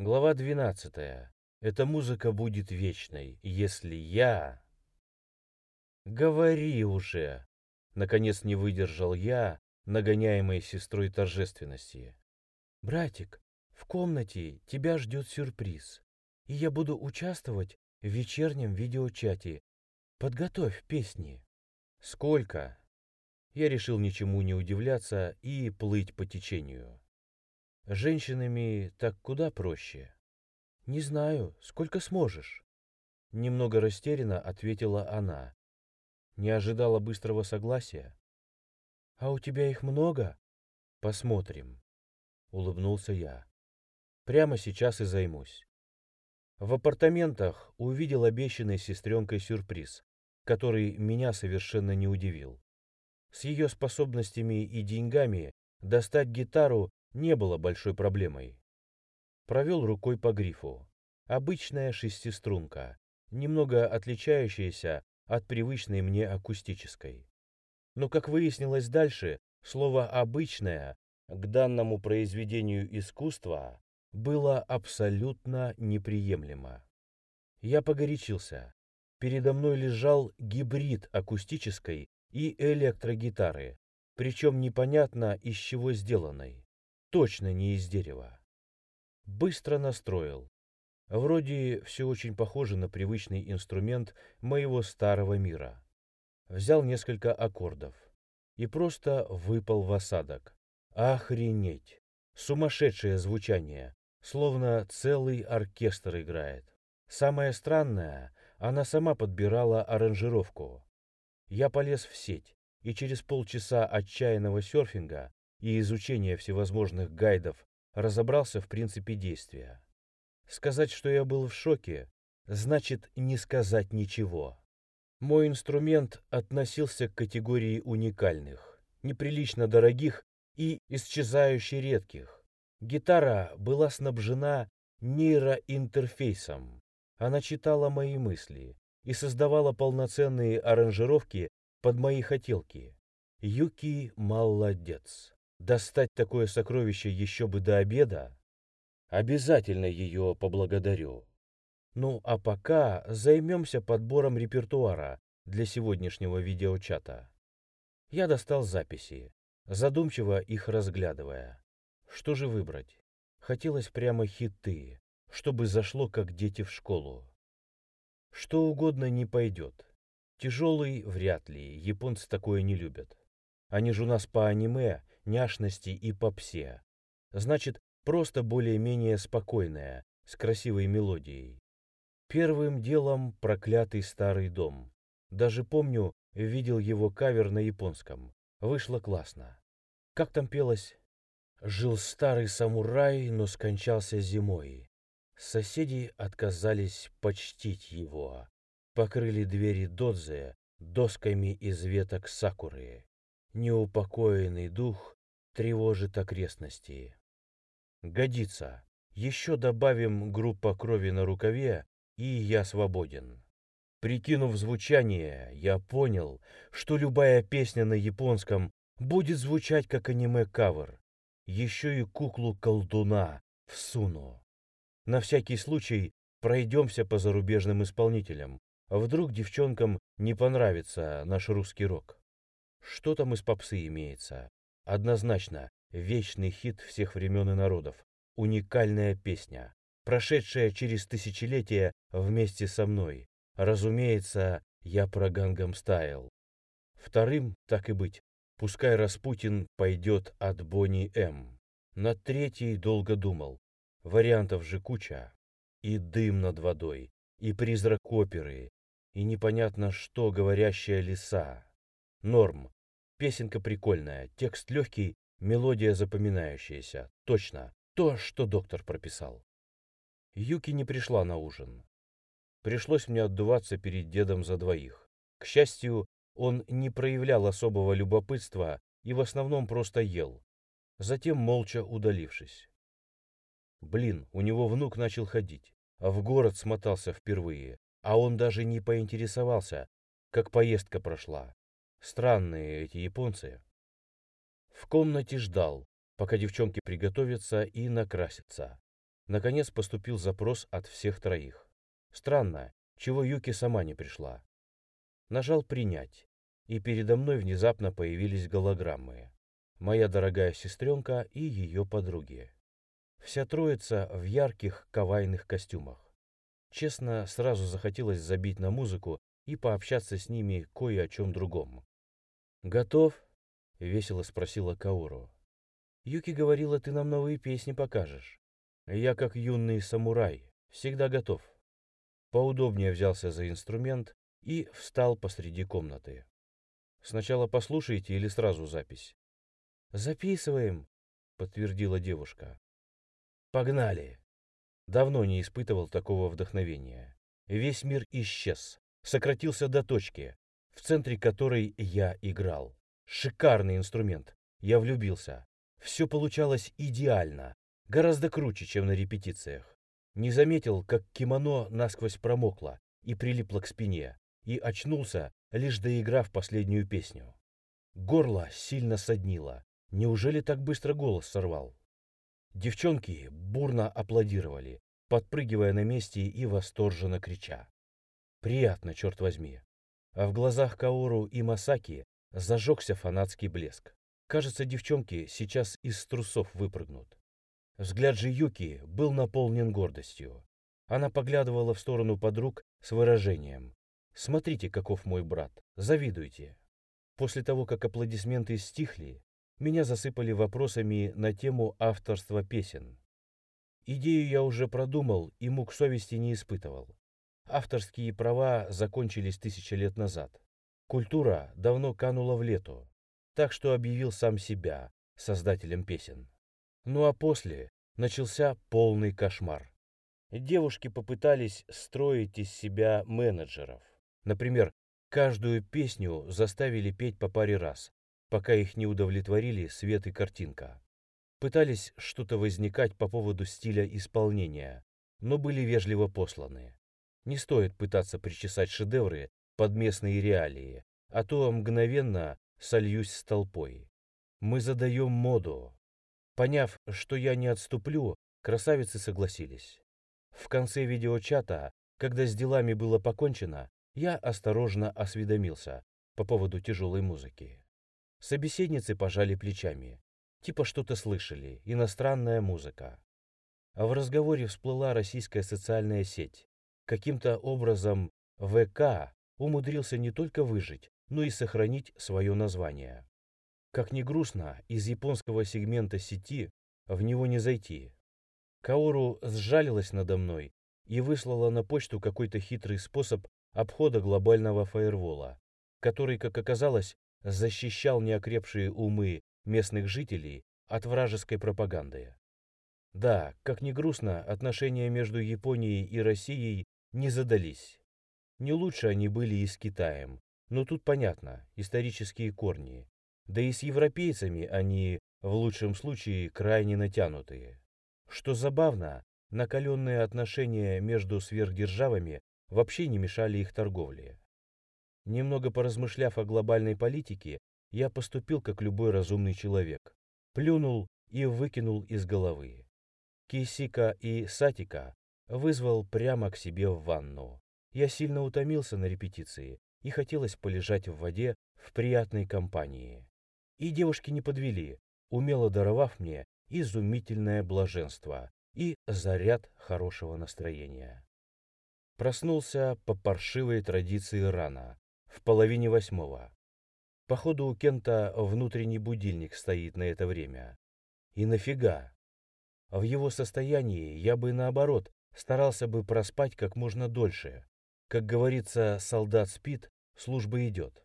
Глава 12. Эта музыка будет вечной, если я... Говори уже! Наконец не выдержал я, нагоняемой сестрой торжественности. Братик, в комнате тебя ждет сюрприз, и я буду участвовать в вечернем видеочате. Подготовь песни. Сколько? Я решил ничему не удивляться и плыть по течению. Женщинами так куда проще. Не знаю, сколько сможешь. Немного растерянно ответила она. Не ожидала быстрого согласия. А у тебя их много? Посмотрим. Улыбнулся я. Прямо сейчас и займусь. В апартаментах увидел обещанный сестренкой сюрприз, который меня совершенно не удивил. С ее способностями и деньгами достать гитару не было большой проблемой. Провел рукой по грифу. Обычная шестиструнка, немного отличающаяся от привычной мне акустической. Но, как выяснилось дальше, слово «обычная» к данному произведению искусства было абсолютно неприемлемо. Я погорячился. Передо мной лежал гибрид акустической и электрогитары, причем непонятно из чего сделанной точно не из дерева. Быстро настроил. Вроде все очень похоже на привычный инструмент моего старого мира. Взял несколько аккордов и просто выпал в осадок. Охренеть! Сумасшедшее звучание, словно целый оркестр играет. Самое странное, она сама подбирала аранжировку. Я полез в сеть, и через полчаса отчаянного серфинга и изучения всевозможных гайдов разобрался в принципе действия. Сказать, что я был в шоке, значит не сказать ничего. Мой инструмент относился к категории уникальных, неприлично дорогих и исчезающе редких. Гитара была снабжена нейроинтерфейсом. Она читала мои мысли и создавала полноценные аранжировки под мои хотелки. Юки молодец. Достать такое сокровище еще бы до обеда? Обязательно ее поблагодарю. Ну а пока займемся подбором репертуара для сегодняшнего видеочата. Я достал записи, задумчиво их разглядывая. Что же выбрать? Хотелось прямо хиты, чтобы зашло, как дети в школу. Что угодно не пойдет. Тяжелый вряд ли, японцы такое не любят. Они же у нас по аниме няшности и попсе. Значит, просто более-менее спокойная, с красивой мелодией. Первым делом проклятый старый дом. Даже помню, видел его кавер на японском. Вышло классно. Как там пелось? Жил старый самурай, но скончался зимой. Соседи отказались почтить его. Покрыли двери додзе досками из веток сакуры. Неупокоенный дух тревожит окрестности. Годится. Еще добавим группа крови на рукаве, и я свободен. Прикинув звучание, я понял, что любая песня на японском будет звучать как аниме-кавер. Еще и куклу-колдуна всуну. На всякий случай пройдемся по зарубежным исполнителям. Вдруг девчонкам не понравится наш русский рок. Что там из попсы имеется? Однозначно, вечный хит всех времен и народов. Уникальная песня, прошедшая через тысячелетия вместе со мной. Разумеется, я про Гангам Стайл. Вторым, так и быть, пускай Распутин пойдет от Бонни М. На третий долго думал. Вариантов же куча. И дым над водой, и призрак оперы, и непонятно что говорящая лиса. Норм, Песенка прикольная, текст легкий, мелодия запоминающаяся. Точно, то, что доктор прописал. Юки не пришла на ужин. Пришлось мне отдуваться перед дедом за двоих. К счастью, он не проявлял особого любопытства и в основном просто ел, затем молча удалившись. Блин, у него внук начал ходить, а в город смотался впервые, а он даже не поинтересовался, как поездка прошла. Странные эти японцы. В комнате ждал, пока девчонки приготовятся и накрасятся. Наконец поступил запрос от всех троих. Странно, чего Юки сама не пришла. Нажал «Принять», и передо мной внезапно появились голограммы. Моя дорогая сестренка и ее подруги. Вся троица в ярких кавайных костюмах. Честно, сразу захотелось забить на музыку и пообщаться с ними кое о чем другом. «Готов?» — весело спросила Каору. «Юки говорила, ты нам новые песни покажешь. Я, как юный самурай, всегда готов». Поудобнее взялся за инструмент и встал посреди комнаты. «Сначала послушайте или сразу запись?» «Записываем», — подтвердила девушка. «Погнали!» Давно не испытывал такого вдохновения. Весь мир исчез, сократился до точки, в центре которой я играл. Шикарный инструмент. Я влюбился. Все получалось идеально, гораздо круче, чем на репетициях. Не заметил, как кимоно насквозь промокло и прилипло к спине, и очнулся, лишь доиграв последнюю песню. Горло сильно соднило. Неужели так быстро голос сорвал? Девчонки бурно аплодировали, подпрыгивая на месте и восторженно крича. Приятно, черт возьми. А в глазах Каору и Масаки зажегся фанатский блеск. Кажется, девчонки сейчас из трусов выпрыгнут. Взгляд же Юки был наполнен гордостью. Она поглядывала в сторону подруг с выражением «Смотрите, каков мой брат, завидуйте». После того, как аплодисменты стихли, меня засыпали вопросами на тему авторства песен. Идею я уже продумал и мук совести не испытывал. Авторские права закончились тысячи лет назад. Культура давно канула в лету, так что объявил сам себя создателем песен. Ну а после начался полный кошмар. Девушки попытались строить из себя менеджеров. Например, каждую песню заставили петь по паре раз, пока их не удовлетворили свет и картинка. Пытались что-то возникать по поводу стиля исполнения, но были вежливо посланы. Не стоит пытаться причесать шедевры под местные реалии, а то мгновенно сольюсь с толпой. Мы задаем моду. Поняв, что я не отступлю, красавицы согласились. В конце видеочата, когда с делами было покончено, я осторожно осведомился по поводу тяжелой музыки. Собеседницы пожали плечами. Типа что-то слышали, иностранная музыка. А в разговоре всплыла российская социальная сеть. Каким-то образом ВК умудрился не только выжить, но и сохранить свое название. Как ни грустно, из японского сегмента сети в него не зайти. Каору сжалилась надо мной и выслала на почту какой-то хитрый способ обхода глобального фаервола, который, как оказалось, защищал неокрепшие умы местных жителей от вражеской пропаганды. Да, как ни грустно, отношения между Японией и Россией не задались. Не лучше они были и с Китаем, но тут понятно, исторические корни. Да и с европейцами они, в лучшем случае, крайне натянутые. Что забавно, накаленные отношения между сверхдержавами вообще не мешали их торговле. Немного поразмышляв о глобальной политике, я поступил как любой разумный человек. Плюнул и выкинул из головы. Кисика и Сатика вызвал прямо к себе в ванну. Я сильно утомился на репетиции и хотелось полежать в воде в приятной компании. И девушки не подвели, умело даровав мне изумительное блаженство и заряд хорошего настроения. Проснулся по паршивой традиции рано, в половине восьмого. Походу у Кента внутренний будильник стоит на это время. И нафига? В его состоянии я бы наоборот старался бы проспать как можно дольше. Как говорится, солдат спит, служба идет.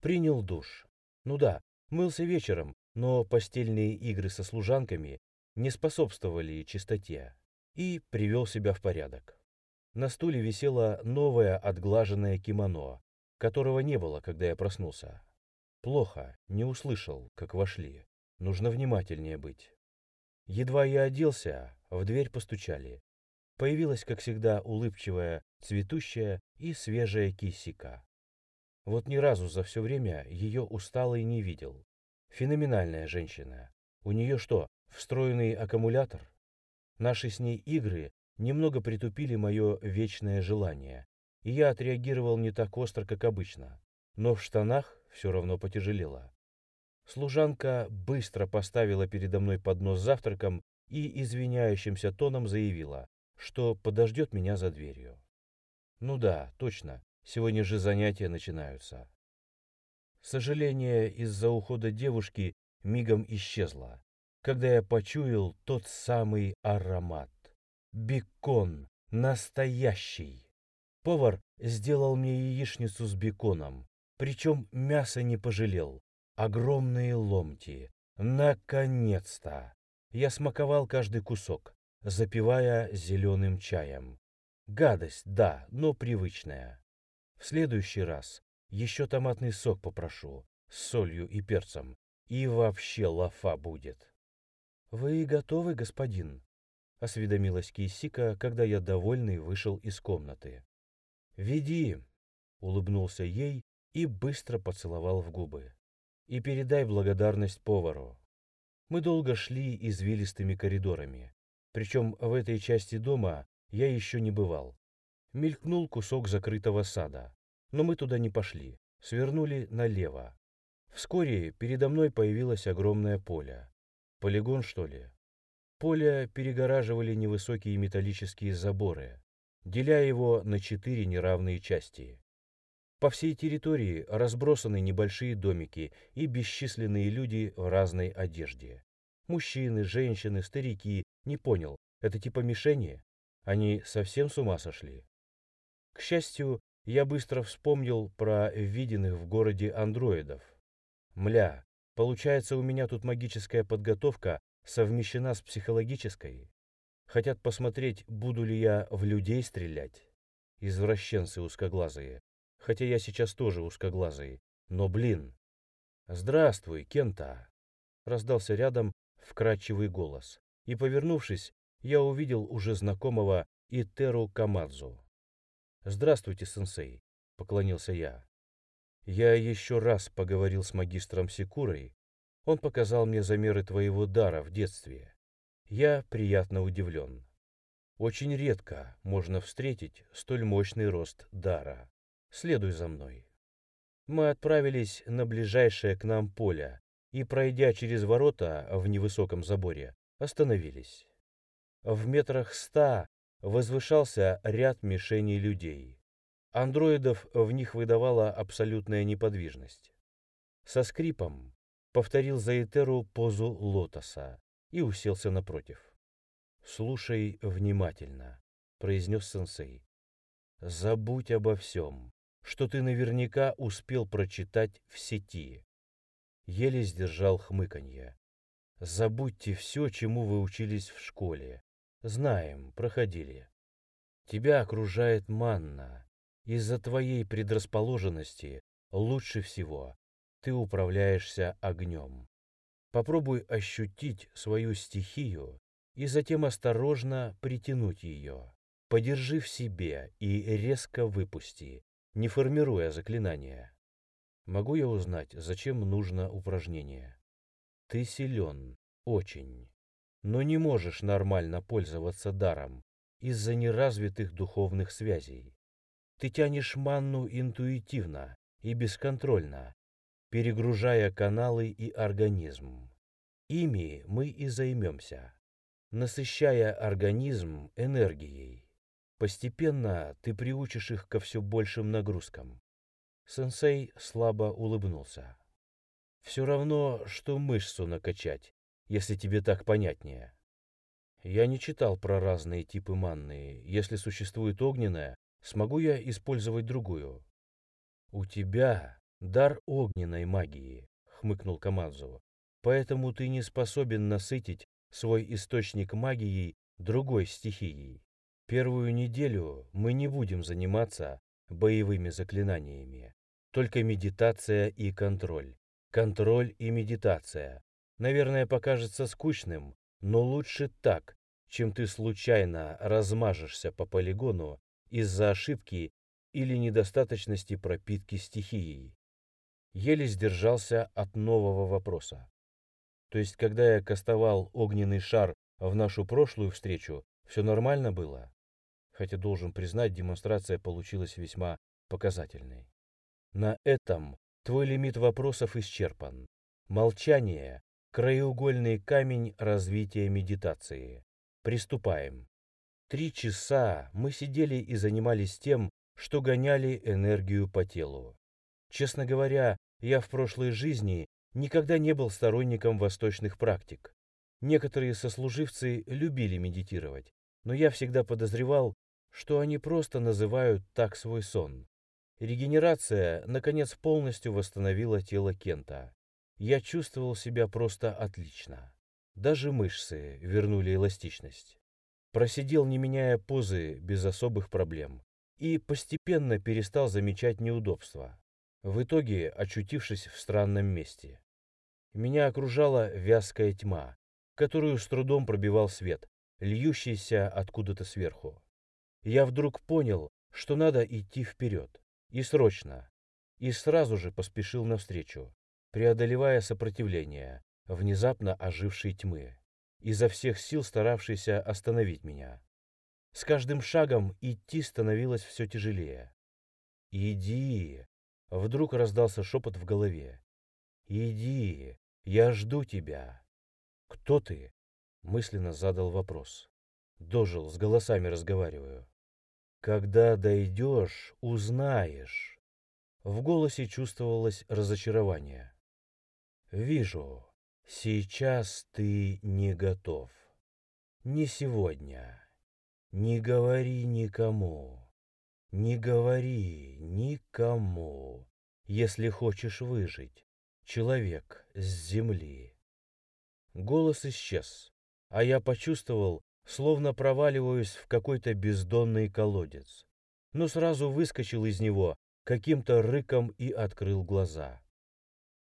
Принял душ. Ну да, мылся вечером, но постельные игры со служанками не способствовали чистоте. И привел себя в порядок. На стуле висело новое отглаженное кимоно, которого не было, когда я проснулся. Плохо, не услышал, как вошли. Нужно внимательнее быть. Едва я оделся, в дверь постучали. Появилась, как всегда, улыбчивая, цветущая и свежая кисика. Вот ни разу за все время ее усталой не видел. Феноменальная женщина. У нее что, встроенный аккумулятор? Наши с ней игры немного притупили мое вечное желание, и я отреагировал не так остро, как обычно, но в штанах все равно потяжелело. Служанка быстро поставила передо мной поднос с завтраком и извиняющимся тоном заявила, что подождет меня за дверью. Ну да, точно, сегодня же занятия начинаются. Сожаление из-за ухода девушки мигом исчезло, когда я почуял тот самый аромат. Бекон, настоящий. Повар сделал мне яичницу с беконом, причем мясо не пожалел. Огромные ломти. Наконец-то! Я смаковал каждый кусок, запивая зеленым чаем. Гадость, да, но привычная. В следующий раз еще томатный сок попрошу, с солью и перцем, и вообще лафа будет. «Вы готовы, господин?» — осведомилась Кисика, когда я довольный вышел из комнаты. «Веди!» — улыбнулся ей и быстро поцеловал в губы. «И передай благодарность повару. Мы долго шли извилистыми коридорами. Причем в этой части дома я еще не бывал. Мелькнул кусок закрытого сада. Но мы туда не пошли. Свернули налево. Вскоре передо мной появилось огромное поле. Полигон, что ли? Поле перегораживали невысокие металлические заборы, деля его на четыре неравные части. По всей территории разбросаны небольшие домики и бесчисленные люди в разной одежде. Мужчины, женщины, старики. Не понял, это типа мишени? Они совсем с ума сошли? К счастью, я быстро вспомнил про виденных в городе андроидов. Мля, получается у меня тут магическая подготовка совмещена с психологической? Хотят посмотреть, буду ли я в людей стрелять? Извращенцы узкоглазые хотя я сейчас тоже узкоглазый. Но, блин... «Здравствуй, Кента!» Раздался рядом вкрадчивый голос. И, повернувшись, я увидел уже знакомого Итеру Камадзу. «Здравствуйте, сенсей», — поклонился я. «Я еще раз поговорил с магистром Секурой. Он показал мне замеры твоего дара в детстве. Я приятно удивлен. Очень редко можно встретить столь мощный рост дара. Следуй за мной. Мы отправились на ближайшее к нам поле и, пройдя через ворота в невысоком заборе, остановились. В метрах ста возвышался ряд мишеней людей. Андроидов в них выдавала абсолютная неподвижность. Со скрипом повторил Заэтеру позу лотоса и уселся напротив. «Слушай внимательно», — произнес сенсей. «Забудь обо всем что ты наверняка успел прочитать в сети. Еле сдержал хмыканье. Забудьте все, чему вы учились в школе. Знаем, проходили. Тебя окружает манна. Из-за твоей предрасположенности лучше всего ты управляешься огнем. Попробуй ощутить свою стихию и затем осторожно притянуть ее. Подержи в себе и резко выпусти, не формируя заклинания. Могу я узнать, зачем нужно упражнение? Ты силен, очень, но не можешь нормально пользоваться даром из-за неразвитых духовных связей. Ты тянешь манну интуитивно и бесконтрольно, перегружая каналы и организм. Ими мы и займемся, насыщая организм энергией. Постепенно ты приучишь их ко все большим нагрузкам. Сенсей слабо улыбнулся. Все равно, что мышцу накачать, если тебе так понятнее. Я не читал про разные типы манны. Если существует огненная, смогу я использовать другую. У тебя дар огненной магии, хмыкнул Камадзу. Поэтому ты не способен насытить свой источник магией другой стихией. Первую неделю мы не будем заниматься боевыми заклинаниями. Только медитация и контроль. Контроль и медитация. Наверное, покажется скучным, но лучше так, чем ты случайно размажешься по полигону из-за ошибки или недостаточности пропитки стихией. Еле сдержался от нового вопроса. То есть, когда я кастовал огненный шар в нашу прошлую встречу все нормально было? Хотя, должен признать, демонстрация получилась весьма показательной. На этом твой лимит вопросов исчерпан. Молчание – краеугольный камень развития медитации. Приступаем. Три часа мы сидели и занимались тем, что гоняли энергию по телу. Честно говоря, я в прошлой жизни никогда не был сторонником восточных практик. Некоторые сослуживцы любили медитировать, но я всегда подозревал, что они просто называют так свой сон. Регенерация, наконец, полностью восстановила тело Кента. Я чувствовал себя просто отлично. Даже мышцы вернули эластичность. Просидел, не меняя позы, без особых проблем. И постепенно перестал замечать неудобства. В итоге очутившись в странном месте. Меня окружала вязкая тьма, которую с трудом пробивал свет, льющийся откуда-то сверху. Я вдруг понял, что надо идти вперед. И срочно. И сразу же поспешил навстречу, преодолевая сопротивление внезапно ожившей тьмы, изо всех сил старавшейся остановить меня. С каждым шагом идти становилось все тяжелее. «Иди!» — вдруг раздался шепот в голове. «Иди! Я жду тебя!» «Кто ты?» — мысленно задал вопрос. Дожил, с голосами разговариваю. «Когда дойдешь, узнаешь». В голосе чувствовалось разочарование. «Вижу, сейчас ты не готов. Не сегодня. Не говори никому. Не говори никому, если хочешь выжить. Человек с земли. Голос исчез, а я почувствовал, словно проваливаюсь в какой-то бездонный колодец. Но сразу выскочил из него каким-то рыком и открыл глаза.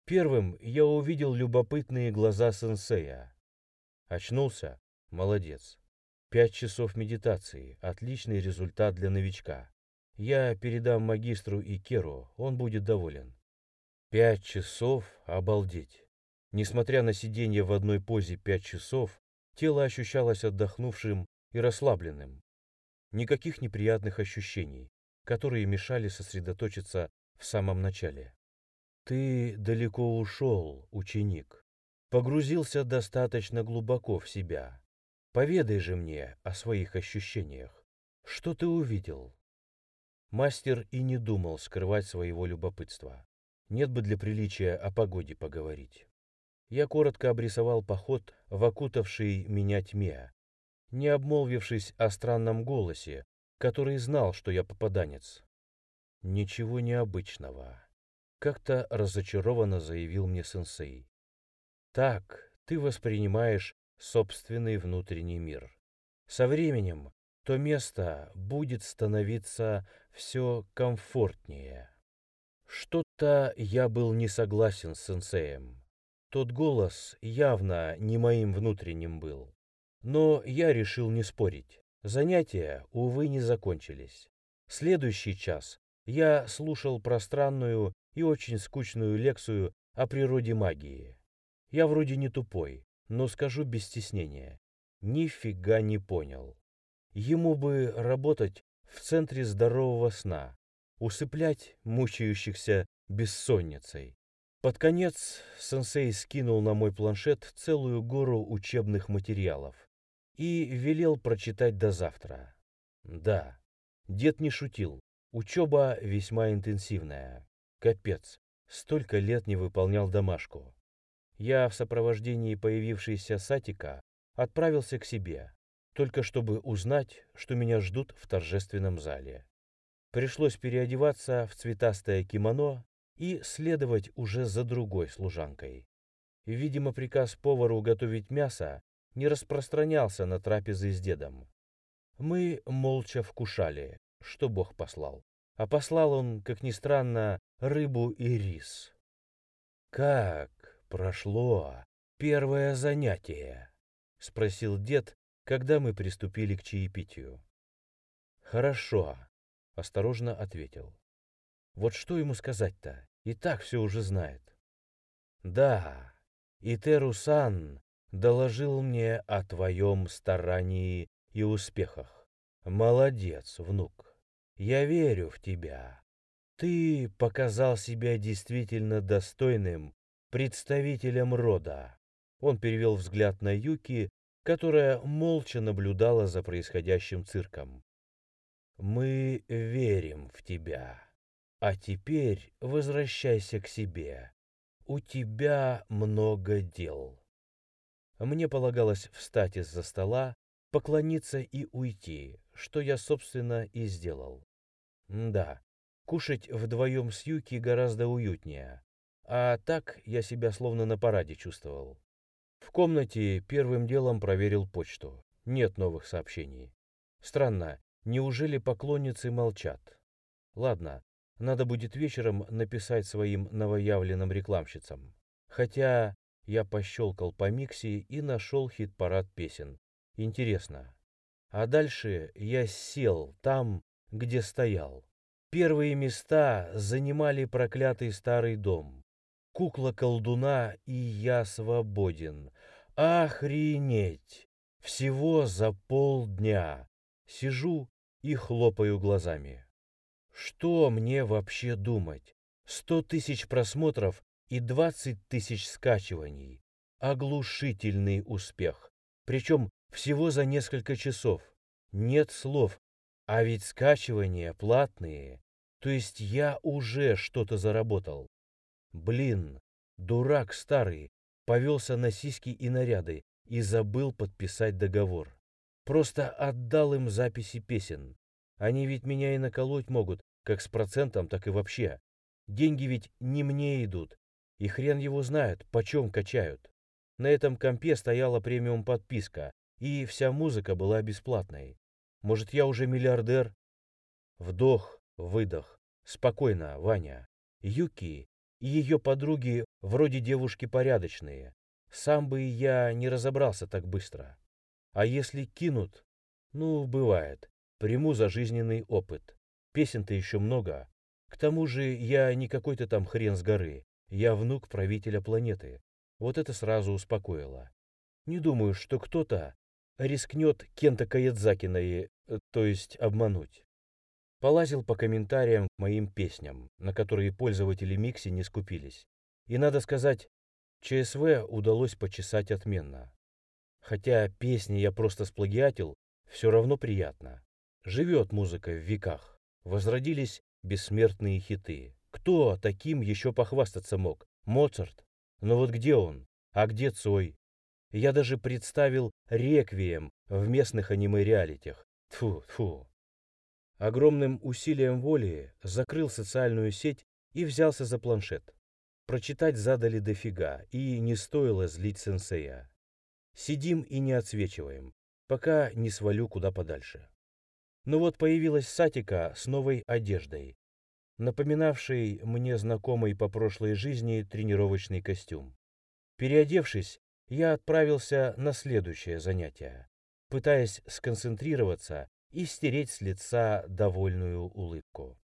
Первым я увидел любопытные глаза сенсея. Очнулся? Молодец. Пять часов медитации. Отличный результат для новичка. Я передам магистру и Керу, он будет доволен. Пять часов? Обалдеть. Несмотря на сидение в одной позе пять часов, тело ощущалось отдохнувшим и расслабленным. Никаких неприятных ощущений, которые мешали сосредоточиться в самом начале. Ты далеко ушел, ученик. Погрузился достаточно глубоко в себя. Поведай же мне о своих ощущениях. Что ты увидел? Мастер и не думал скрывать своего любопытства. Нет бы для приличия о погоде поговорить. Я коротко обрисовал поход в окутавший меня тьме, не обмолвившись о странном голосе, который знал, что я попаданец. Ничего необычного. Как-то разочарованно заявил мне сенсей. Так ты воспринимаешь собственный внутренний мир. Со временем то место будет становиться все комфортнее. Что-то я был не согласен с сенсеем. Тот голос явно не моим внутренним был. Но я решил не спорить. Занятия, увы, не закончились. Следующий час я слушал пространную и очень скучную лекцию о природе магии. Я вроде не тупой, но скажу без стеснения. Нифига не понял. Ему бы работать в центре здорового сна, усыплять мучающихся бессонницей. Под конец сенсей скинул на мой планшет целую гору учебных материалов и велел прочитать до завтра. Да, дед не шутил, учеба весьма интенсивная. Капец, столько лет не выполнял домашку. Я в сопровождении появившейся Сатика отправился к себе, только чтобы узнать, что меня ждут в торжественном зале. Пришлось переодеваться в цветастое кимоно и следовать уже за другой служанкой. Видимо, приказ повару готовить мясо не распространялся на трапезы с дедом. Мы молча вкушали, что Бог послал. А послал он, как ни странно, рыбу и рис. «Как прошло первое занятие?» — спросил дед, когда мы приступили к чаепитию. «Хорошо», — осторожно ответил. Вот что ему сказать-то? И так все уже знает. Да, Итеру-сан доложил мне о твоем старании и успехах. Молодец, внук. Я верю в тебя. Ты показал себя действительно достойным представителем рода. Он перевел взгляд на Юки, которая молча наблюдала за происходящим цирком. Мы верим в тебя. А теперь возвращайся к себе. У тебя много дел. Мне полагалось встать из-за стола, поклониться и уйти, что я, собственно, и сделал. Да, кушать вдвоем с Юки гораздо уютнее, а так я себя словно на параде чувствовал. В комнате первым делом проверил почту. Нет новых сообщений. Странно, неужели поклонницы молчат? Ладно, надо будет вечером написать своим новоявленным рекламщицам. Хотя я пощелкал по миксе и нашел хит-парад песен. Интересно. А дальше я сел там, где стоял. Первые места занимали проклятый старый дом. Кукла колдуна и я свободен. Охренеть! Всего за полдня. Сижу и хлопаю глазами. Что мне вообще думать? Сто тысяч просмотров и 20 тысяч скачиваний. Оглушительный успех. Причем всего за несколько часов. Нет слов. А ведь скачивания платные. То есть я уже что-то заработал. Блин, дурак старый, повелся на сиськи и наряды и забыл подписать договор. Просто отдал им записи песен. Они ведь меня и наколоть могут, как с процентом, так и вообще. Деньги ведь не мне идут, и хрен его знает, почем качают. На этом компе стояла премиум подписка, и вся музыка была бесплатной. Может, я уже миллиардер? Вдох, выдох. Спокойно, Ваня. Юки и ее подруги вроде девушки порядочные. Сам бы я не разобрался так быстро. А если кинут? Ну, бывает. Приму за жизненный опыт. Песен-то еще много. К тому же я не какой-то там хрен с горы. Я внук правителя планеты. Вот это сразу успокоило. Не думаю, что кто-то рискнет Кента Каядзакина и, э, то есть, обмануть. Полазил по комментариям к моим песням, на которые пользователи Микси не скупились. И надо сказать, ЧСВ удалось почесать отменно. Хотя песни я просто сплагиатил, все равно приятно. Живет музыка в веках. Возродились бессмертные хиты. Кто таким еще похвастаться мог? Моцарт? Но вот где он? А где Цой? Я даже представил реквием в местных аниме-реалитях. Тфу, тфу. Огромным усилием воли закрыл социальную сеть и взялся за планшет. Прочитать задали дофига, и не стоило злить сенсея. Сидим и не отсвечиваем, пока не свалю куда подальше. Но вот появилась Сатика с новой одеждой, напоминавший мне знакомый по прошлой жизни тренировочный костюм. Переодевшись, я отправился на следующее занятие, пытаясь сконцентрироваться и стереть с лица довольную улыбку.